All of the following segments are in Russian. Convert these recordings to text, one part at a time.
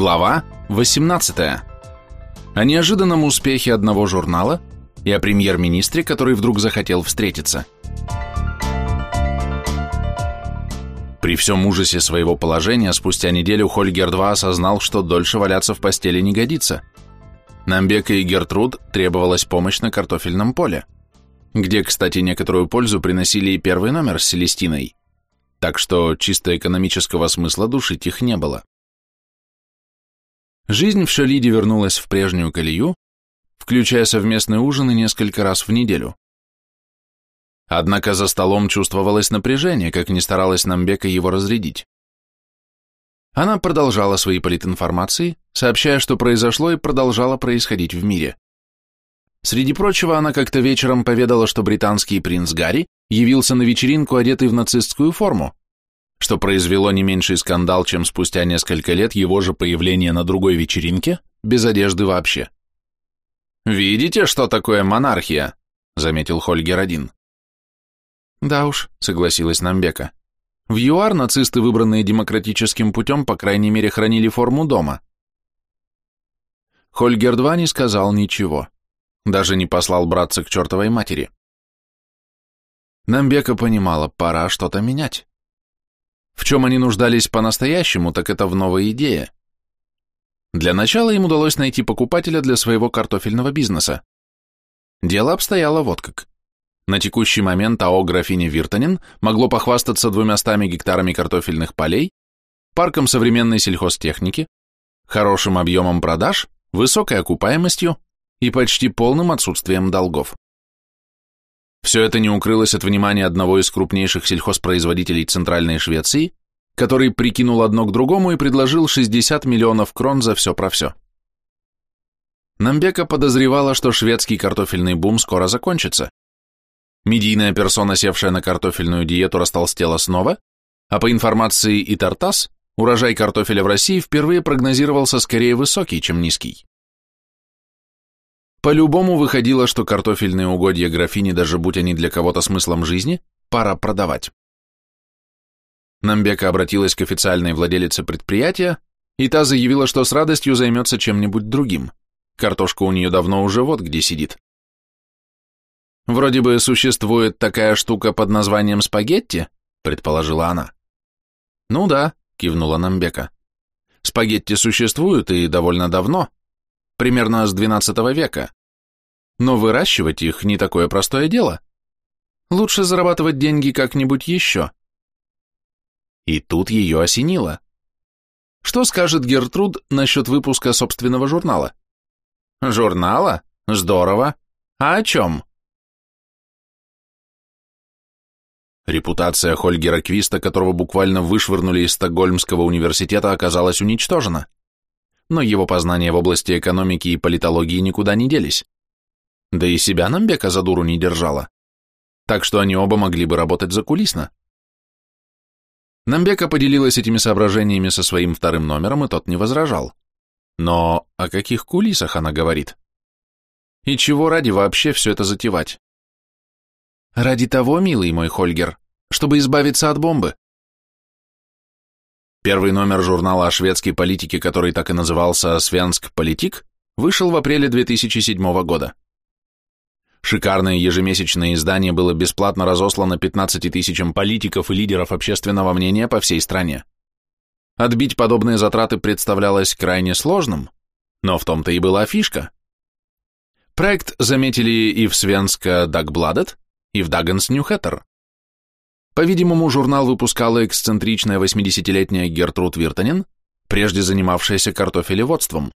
Глава 18. О неожиданном успехе одного журнала и о премьер-министре, который вдруг захотел встретиться. При всем ужасе своего положения, спустя неделю Хольгер-2 осознал, что дольше валяться в постели не годится. Намбека и Гертруд требовалась помощь на картофельном поле, где, кстати, некоторую пользу приносили и первый номер с Селестиной, так что чисто экономического смысла душить их не было. Жизнь в Шалиде вернулась в прежнюю колею, включая совместные ужины несколько раз в неделю. Однако за столом чувствовалось напряжение, как ни старалась Намбека его разрядить. Она продолжала свои политинформации, сообщая, что произошло и продолжало происходить в мире. Среди прочего, она как-то вечером поведала, что британский принц Гарри явился на вечеринку, одетый в нацистскую форму, что произвело не меньший скандал, чем спустя несколько лет его же появление на другой вечеринке, без одежды вообще. «Видите, что такое монархия?» — заметил Хольгер-1. «Да уж», — согласилась Намбека. «В ЮАР нацисты, выбранные демократическим путем, по крайней мере, хранили форму дома». Хольгер-2 не сказал ничего, даже не послал браться к чертовой матери. Намбека понимала, пора что-то менять. В чем они нуждались по-настоящему, так это в новой идее. Для начала им удалось найти покупателя для своего картофельного бизнеса. Дело обстояло вот как. На текущий момент АО «Графиня Виртанин» могло похвастаться двумястами гектарами картофельных полей, парком современной сельхозтехники, хорошим объемом продаж, высокой окупаемостью и почти полным отсутствием долгов. Все это не укрылось от внимания одного из крупнейших сельхозпроизводителей Центральной Швеции, который прикинул одно к другому и предложил 60 миллионов крон за все про все. Намбека подозревала, что шведский картофельный бум скоро закончится. Медийная персона, севшая на картофельную диету, растолстела снова, а по информации и Тартас, урожай картофеля в России впервые прогнозировался скорее высокий, чем низкий. По-любому выходило, что картофельные угодья графини, даже будь они для кого-то смыслом жизни, пора продавать. Намбека обратилась к официальной владелице предприятия, и та заявила, что с радостью займется чем-нибудь другим. Картошка у нее давно уже вот где сидит. «Вроде бы существует такая штука под названием спагетти», предположила она. «Ну да», кивнула Намбека. «Спагетти существуют и довольно давно, примерно с XII века. Но выращивать их не такое простое дело. Лучше зарабатывать деньги как-нибудь еще. И тут ее осенило. Что скажет Гертруд насчет выпуска собственного журнала? Журнала? Здорово. А о чем? Репутация Хольгера Квиста, которого буквально вышвырнули из Стокгольмского университета, оказалась уничтожена но его познания в области экономики и политологии никуда не делись. Да и себя Намбека за дуру не держала. Так что они оба могли бы работать закулисно. Намбека поделилась этими соображениями со своим вторым номером, и тот не возражал. Но о каких кулисах она говорит? И чего ради вообще все это затевать? Ради того, милый мой Хольгер, чтобы избавиться от бомбы. Первый номер журнала о шведской политике, который так и назывался «Свенск Политик», вышел в апреле 2007 года. Шикарное ежемесячное издание было бесплатно разослано 15 тысячам политиков и лидеров общественного мнения по всей стране. Отбить подобные затраты представлялось крайне сложным, но в том-то и была фишка. Проект заметили и в Свенска Дагбладет, и в Даггенс Ньюхэттер. По-видимому, журнал выпускала эксцентричная 80-летняя Гертруд Виртанен, прежде занимавшаяся картофелеводством.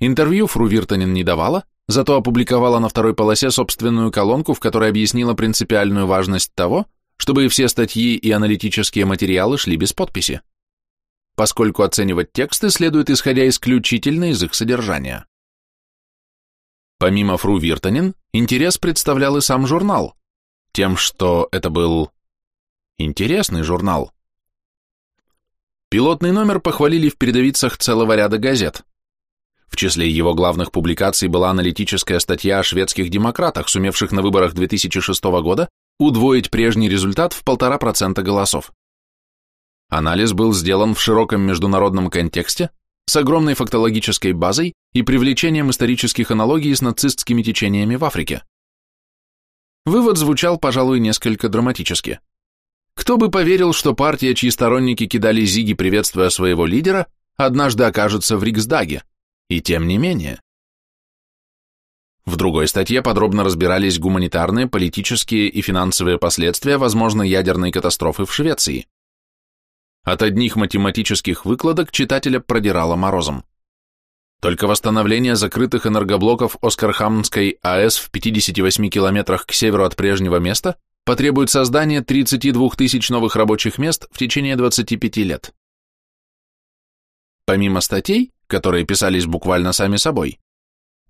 Интервью Фру Виртанен не давала, зато опубликовала на второй полосе собственную колонку, в которой объяснила принципиальную важность того, чтобы все статьи и аналитические материалы шли без подписи, поскольку оценивать тексты следует исходя исключительно из их содержания. Помимо Фру Виртанен, интерес представлял и сам журнал, тем, что это был интересный журнал. Пилотный номер похвалили в передовицах целого ряда газет. В числе его главных публикаций была аналитическая статья о шведских демократах, сумевших на выборах 2006 года удвоить прежний результат в полтора процента голосов. Анализ был сделан в широком международном контексте, с огромной фактологической базой и привлечением исторических аналогий с нацистскими течениями в Африке. Вывод звучал, пожалуй, несколько драматически. Кто бы поверил, что партия, чьи сторонники кидали зиги, приветствуя своего лидера, однажды окажется в Риксдаге, и тем не менее. В другой статье подробно разбирались гуманитарные, политические и финансовые последствия возможной ядерной катастрофы в Швеции. От одних математических выкладок читателя продирало морозом. Только восстановление закрытых энергоблоков Оскархамнской АЭС в 58 километрах к северу от прежнего места потребует создания 32 тысяч новых рабочих мест в течение 25 лет. Помимо статей, которые писались буквально сами собой,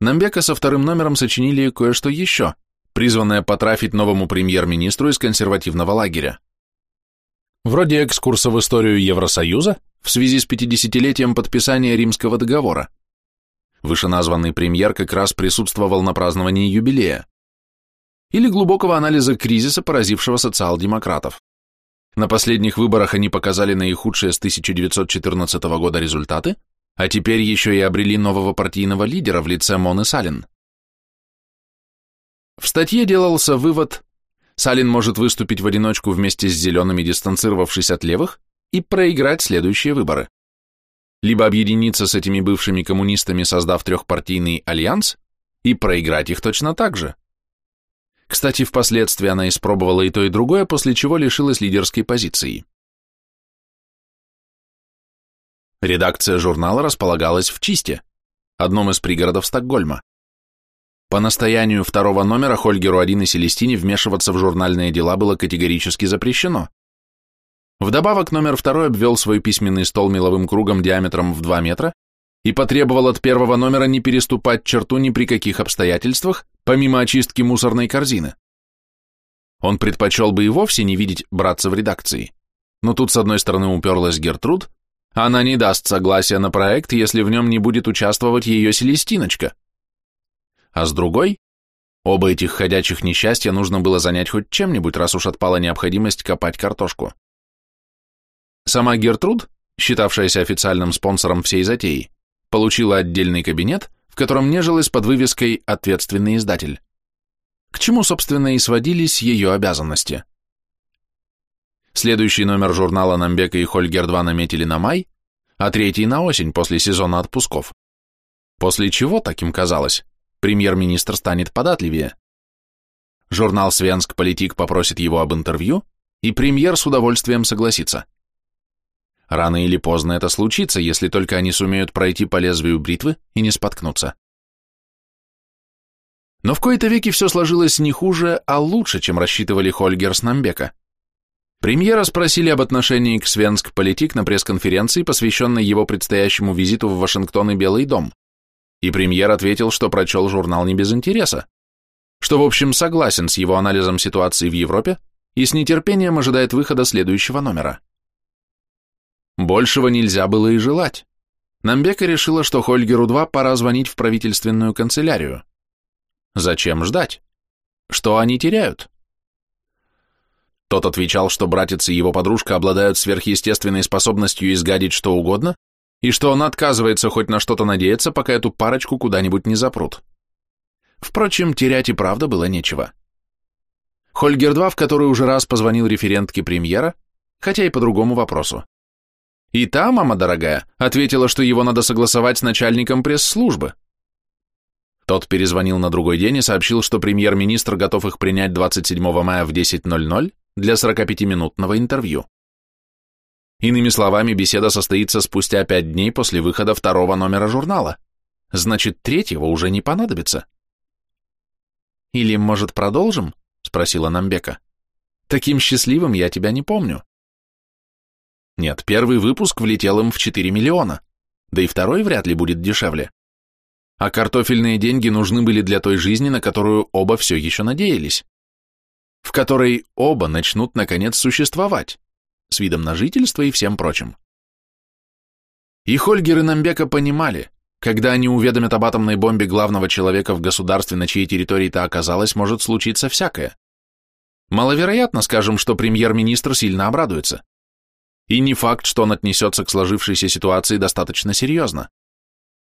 Намбека со вторым номером сочинили кое-что еще, призванное потрафить новому премьер-министру из консервативного лагеря. Вроде экскурса в историю Евросоюза в связи с 50-летием подписания Римского договора. Вышеназванный премьер как раз присутствовал на праздновании юбилея. Или глубокого анализа кризиса, поразившего социал-демократов. На последних выборах они показали наихудшие с 1914 года результаты, а теперь еще и обрели нового партийного лидера в лице Моны Салин. В статье делался вывод, Салин может выступить в одиночку вместе с зелеными, дистанцировавшись от левых, и проиграть следующие выборы. Либо объединиться с этими бывшими коммунистами, создав трехпартийный альянс, и проиграть их точно так же. Кстати, впоследствии она испробовала и то, и другое, после чего лишилась лидерской позиции. Редакция журнала располагалась в Чисте, одном из пригородов Стокгольма. По настоянию второго номера Хольгеру и Селестине вмешиваться в журнальные дела было категорически запрещено. Вдобавок номер второй обвел свой письменный стол меловым кругом диаметром в 2 метра и потребовал от первого номера не переступать черту ни при каких обстоятельствах, помимо очистки мусорной корзины. Он предпочел бы и вовсе не видеть браться в редакции. Но тут с одной стороны уперлась Гертруд, она не даст согласия на проект, если в нем не будет участвовать ее Селестиночка. А с другой, оба этих ходячих несчастья нужно было занять хоть чем-нибудь, раз уж отпала необходимость копать картошку. Сама Гертруд, считавшаяся официальным спонсором всей затеи, получила отдельный кабинет, в котором нежилась под вывеской «Ответственный издатель». К чему, собственно, и сводились ее обязанности. Следующий номер журнала Намбека и Хольгер-2 наметили на май, а третий на осень после сезона отпусков. После чего, так им казалось, премьер-министр станет податливее. Журнал «Свенск Политик» попросит его об интервью, и премьер с удовольствием согласится. Рано или поздно это случится, если только они сумеют пройти по лезвию бритвы и не споткнуться. Но в кои-то веки все сложилось не хуже, а лучше, чем рассчитывали Хольгер с Намбека. Премьера спросили об отношении к Свенск Политик на пресс-конференции, посвященной его предстоящему визиту в Вашингтон и Белый дом. И премьер ответил, что прочел журнал не без интереса, что, в общем, согласен с его анализом ситуации в Европе и с нетерпением ожидает выхода следующего номера. Большего нельзя было и желать. Намбека решила, что Хольгеру-2 пора звонить в правительственную канцелярию. Зачем ждать? Что они теряют? Тот отвечал, что братец и его подружка обладают сверхъестественной способностью изгадить что угодно, и что он отказывается хоть на что-то надеяться, пока эту парочку куда-нибудь не запрут. Впрочем, терять и правда было нечего. Хольгер-2, в который уже раз позвонил референтке премьера, хотя и по другому вопросу. И та, мама дорогая, ответила, что его надо согласовать с начальником пресс-службы. Тот перезвонил на другой день и сообщил, что премьер-министр готов их принять 27 мая в 10.00 для 45-минутного интервью. Иными словами, беседа состоится спустя пять дней после выхода второго номера журнала. Значит, третьего уже не понадобится. «Или, может, продолжим?» — спросила Намбека. «Таким счастливым я тебя не помню». Нет, первый выпуск влетел им в 4 миллиона, да и второй вряд ли будет дешевле. А картофельные деньги нужны были для той жизни, на которую оба все еще надеялись в которой оба начнут наконец существовать, с видом на жительство и всем прочим. И Хольгер и Намбека понимали, когда они уведомят об атомной бомбе главного человека в государстве, на чьей территории та оказалась, может случиться всякое. Маловероятно, скажем, что премьер-министр сильно обрадуется. И не факт, что он отнесется к сложившейся ситуации достаточно серьезно.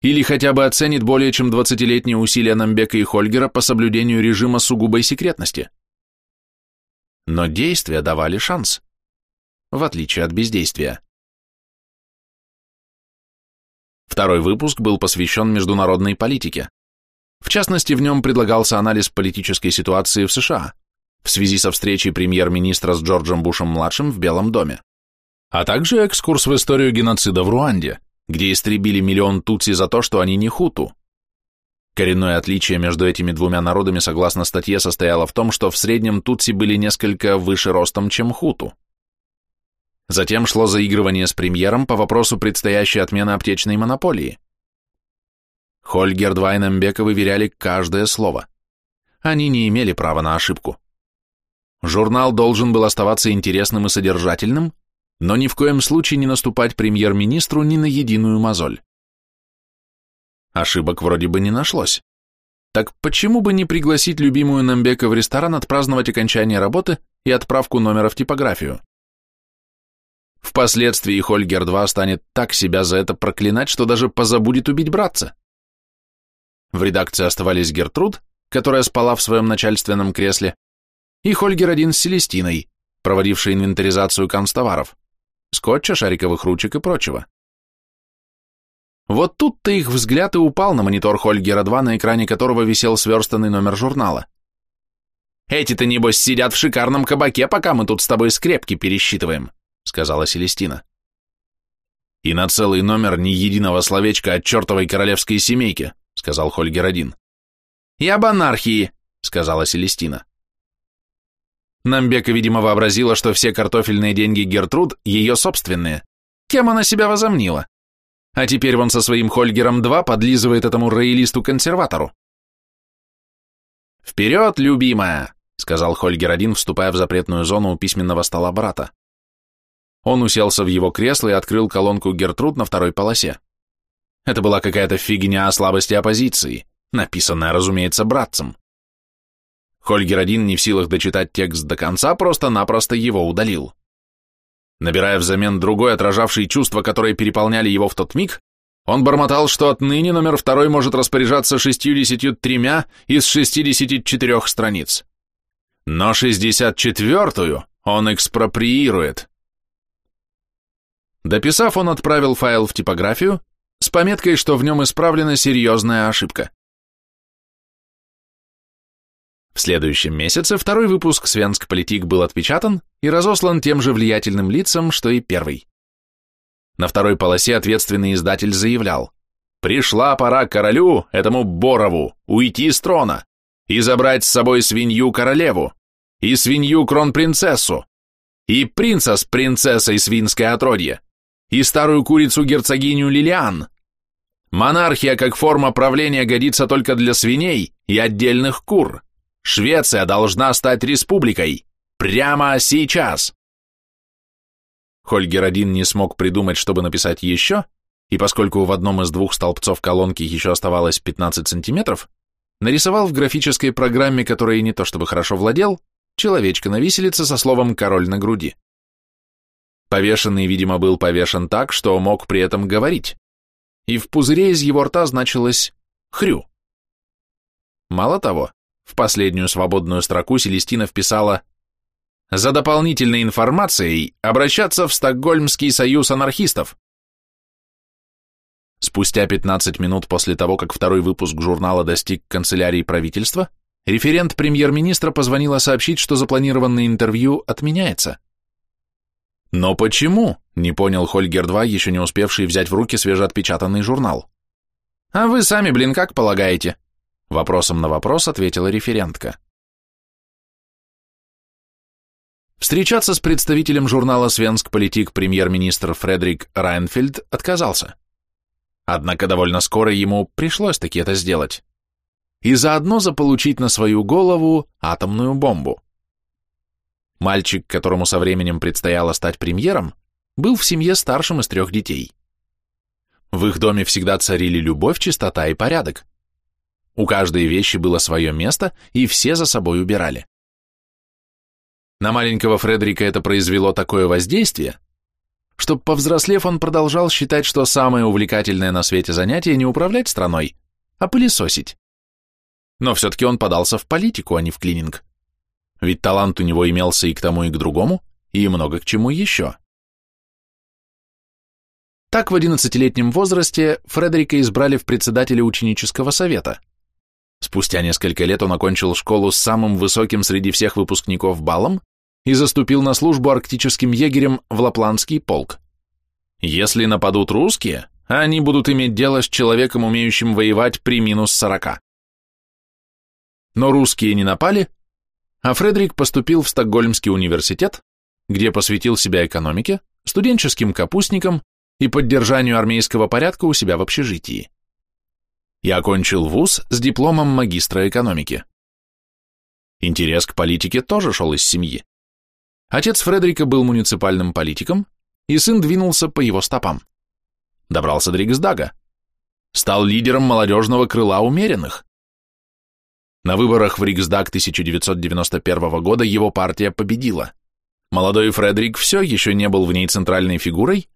Или хотя бы оценит более чем 20-летние усилия Намбека и Хольгера по соблюдению режима сугубой секретности. Но действия давали шанс, в отличие от бездействия. Второй выпуск был посвящен международной политике. В частности, в нем предлагался анализ политической ситуации в США в связи со встречей премьер-министра с Джорджем Бушем-младшим в Белом доме, а также экскурс в историю геноцида в Руанде, где истребили миллион тутси за то, что они не хуту. Коренное отличие между этими двумя народами, согласно статье, состояло в том, что в среднем тутси были несколько выше ростом, чем хуту. Затем шло заигрывание с премьером по вопросу предстоящей отмены аптечной монополии. Хольгер Двайнембека выверяли каждое слово. Они не имели права на ошибку. Журнал должен был оставаться интересным и содержательным, но ни в коем случае не наступать премьер-министру ни на единую мозоль. Ошибок вроде бы не нашлось. Так почему бы не пригласить любимую Намбека в ресторан отпраздновать окончание работы и отправку номера в типографию? Впоследствии Хольгер-2 станет так себя за это проклинать, что даже позабудет убить братца. В редакции оставались Гертруд, которая спала в своем начальственном кресле, и Хольгер-1 с Селестиной, проводившей инвентаризацию канцтоваров, скотча, шариковых ручек и прочего. Вот тут-то их взгляд и упал на монитор Хольгера-2, на экране которого висел сверстанный номер журнала. «Эти-то, небось, сидят в шикарном кабаке, пока мы тут с тобой скрепки пересчитываем», — сказала Селестина. «И на целый номер ни единого словечка от чертовой королевской семейки», — сказал Хольгер-1. «И об анархии», — сказала Селестина. Намбека, видимо, вообразила, что все картофельные деньги Гертруд ее собственные. Кем она себя возомнила? А теперь вон со своим Хольгером-2 подлизывает этому роялисту-консерватору. «Вперед, любимая!» — сказал Хольгер-1, вступая в запретную зону у письменного стола брата. Он уселся в его кресло и открыл колонку Гертруд на второй полосе. Это была какая-то фигня о слабости оппозиции, написанная, разумеется, братцем. Хольгер-1 не в силах дочитать текст до конца, просто-напросто его удалил. Набирая взамен другой, отражавший чувства, которые переполняли его в тот миг, он бормотал, что отныне номер второй может распоряжаться 63 из 64 страниц. Но 64-ю он экспроприирует. Дописав, он отправил файл в типографию с пометкой, что в нем исправлена серьезная ошибка. В следующем месяце второй выпуск «Свенск Политик» был отпечатан и разослан тем же влиятельным лицам, что и первый. На второй полосе ответственный издатель заявлял, «Пришла пора королю, этому Борову, уйти с трона и забрать с собой свинью-королеву, и свинью-кронпринцессу, и принца с принцессой свинское отродье, и старую курицу-герцогиню Лилиан. Монархия как форма правления годится только для свиней и отдельных кур. Швеция должна стать республикой. Прямо сейчас. Хольгер один не смог придумать, чтобы написать еще, и поскольку в одном из двух столбцов колонки еще оставалось 15 сантиметров, нарисовал в графической программе, которой не то чтобы хорошо владел, человечка на виселице со словом «король» на груди. Повешенный, видимо, был повешен так, что мог при этом говорить, и в пузыре из его рта значилось «хрю». Мало того, в последнюю свободную строку Селестина вписала «За дополнительной информацией обращаться в Стокгольмский союз анархистов». Спустя 15 минут после того, как второй выпуск журнала достиг канцелярии правительства, референт премьер-министра позвонила сообщить, что запланированное интервью отменяется. Но почему? Не понял Хольгер-2, еще не успевший взять в руки свежеотпечатанный журнал. А вы сами, блин, как полагаете? Вопросом на вопрос ответила референтка. Встречаться с представителем журнала «Свенск Политик» премьер-министр Фредерик Райнфельд отказался. Однако довольно скоро ему пришлось таки это сделать. И заодно заполучить на свою голову атомную бомбу. Мальчик, которому со временем предстояло стать премьером, был в семье старшим из трех детей. В их доме всегда царили любовь, чистота и порядок. У каждой вещи было свое место, и все за собой убирали. На маленького Фредерика это произвело такое воздействие, чтоб, повзрослев, он продолжал считать, что самое увлекательное на свете занятие не управлять страной, а пылесосить. Но все-таки он подался в политику, а не в клининг. Ведь талант у него имелся и к тому, и к другому, и много к чему еще. Так в 11-летнем возрасте Фредерика избрали в председателя ученического совета. Спустя несколько лет он окончил школу с самым высоким среди всех выпускников баллом и заступил на службу арктическим егерем в Лапландский полк. Если нападут русские, они будут иметь дело с человеком, умеющим воевать при минус сорока. Но русские не напали, а Фредерик поступил в Стокгольмский университет, где посвятил себя экономике, студенческим капустникам и поддержанию армейского порядка у себя в общежитии. Я окончил вуз с дипломом магистра экономики. Интерес к политике тоже шел из семьи. Отец Фредерика был муниципальным политиком, и сын двинулся по его стопам. Добрался до Риксдага. Стал лидером молодежного крыла умеренных. На выборах в Риксдаг 1991 года его партия победила. Молодой Фредерик все еще не был в ней центральной фигурой,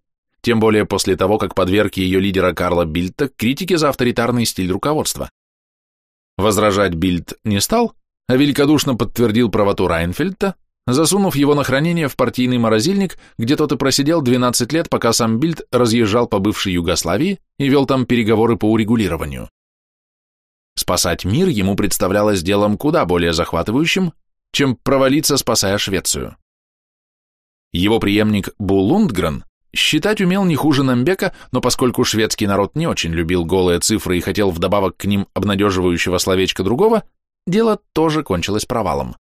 тем более после того, как подверг ее лидера Карла Бильта критике за авторитарный стиль руководства. Возражать Бильд не стал, а великодушно подтвердил правоту Райнфельда, засунув его на хранение в партийный морозильник, где тот и просидел 12 лет, пока сам Бильд разъезжал по бывшей Югославии и вел там переговоры по урегулированию. Спасать мир ему представлялось делом куда более захватывающим, чем провалиться, спасая Швецию. Его преемник Бу Лундгрен считать умел не хуже Намбека, но поскольку шведский народ не очень любил голые цифры и хотел вдобавок к ним обнадеживающего словечка другого, дело тоже кончилось провалом.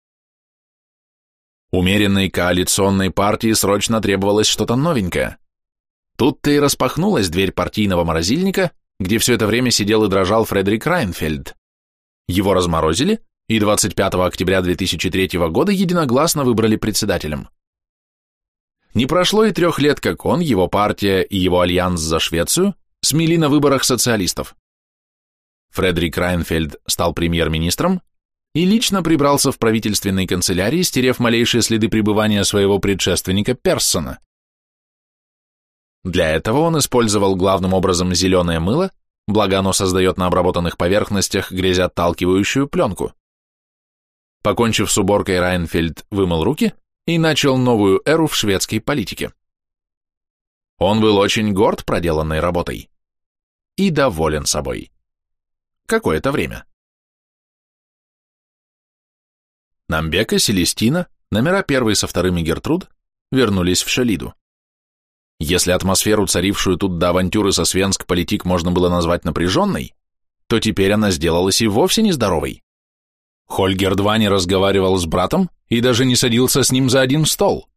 Умеренной коалиционной партии срочно требовалось что-то новенькое. Тут-то и распахнулась дверь партийного морозильника, где все это время сидел и дрожал Фредерик Райнфельд. Его разморозили, и 25 октября 2003 года единогласно выбрали председателем. Не прошло и трех лет, как он, его партия и его альянс за Швецию смели на выборах социалистов. Фредерик Райнфельд стал премьер-министром, и лично прибрался в правительственной канцелярии, стерев малейшие следы пребывания своего предшественника Персона. Для этого он использовал главным образом зеленое мыло, благо оно создает на обработанных поверхностях грязеотталкивающую пленку. Покончив с уборкой, Райнфельд вымыл руки и начал новую эру в шведской политике. Он был очень горд проделанной работой и доволен собой. Какое-то время. Намбека, Селестина, номера первый со вторыми Гертруд вернулись в Шалиду. Если атмосферу, царившую тут до авантюры со Свенск политик можно было назвать напряженной, то теперь она сделалась и вовсе нездоровой. Хольгер два не разговаривал с братом и даже не садился с ним за один стол.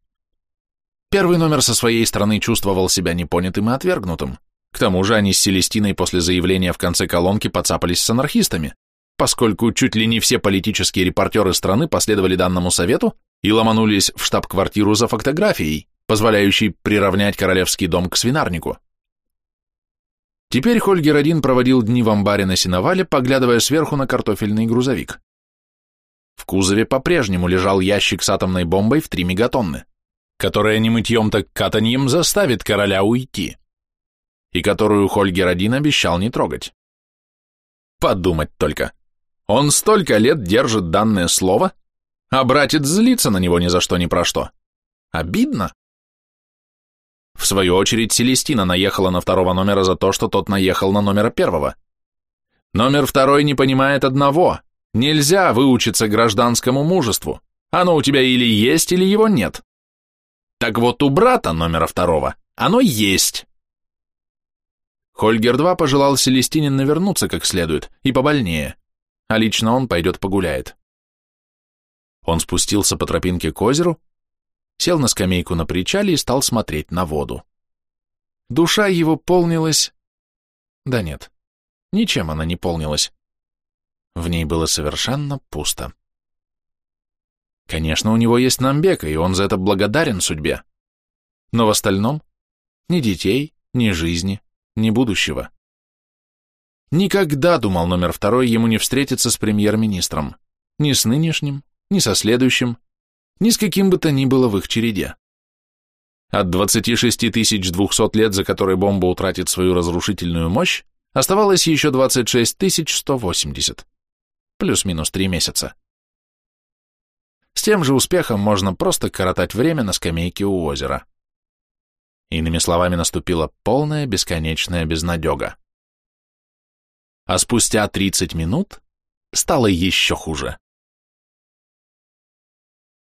Первый номер со своей стороны чувствовал себя непонятым и отвергнутым. К тому же они с Селестиной после заявления в конце колонки подцапались с анархистами поскольку чуть ли не все политические репортеры страны последовали данному совету и ломанулись в штаб-квартиру за фотографией, позволяющей приравнять королевский дом к свинарнику. Теперь Хольгер один проводил дни в амбаре на сеновале, поглядывая сверху на картофельный грузовик. В кузове по-прежнему лежал ящик с атомной бомбой в 3 мегатонны, которая не мытьем так катаньем заставит короля уйти, и которую Хольгер один обещал не трогать. Подумать только. Он столько лет держит данное слово, а братец злится на него ни за что ни про что. Обидно. В свою очередь Селестина наехала на второго номера за то, что тот наехал на номера первого. Номер второй не понимает одного. Нельзя выучиться гражданскому мужеству. Оно у тебя или есть, или его нет. Так вот у брата номера второго оно есть. Хольгер-2 пожелал Селестине навернуться как следует и побольнее а лично он пойдет погуляет. Он спустился по тропинке к озеру, сел на скамейку на причале и стал смотреть на воду. Душа его полнилась... Да нет, ничем она не полнилась. В ней было совершенно пусто. Конечно, у него есть Намбека, и он за это благодарен судьбе. Но в остальном ни детей, ни жизни, ни будущего. Никогда, думал номер второй, ему не встретиться с премьер-министром. Ни с нынешним, ни со следующим, ни с каким бы то ни было в их череде. От 26 200 лет, за которые бомба утратит свою разрушительную мощь, оставалось еще 26 180, плюс-минус 3 месяца. С тем же успехом можно просто коротать время на скамейке у озера. Иными словами, наступила полная бесконечная безнадега. А спустя 30 минут стало еще хуже.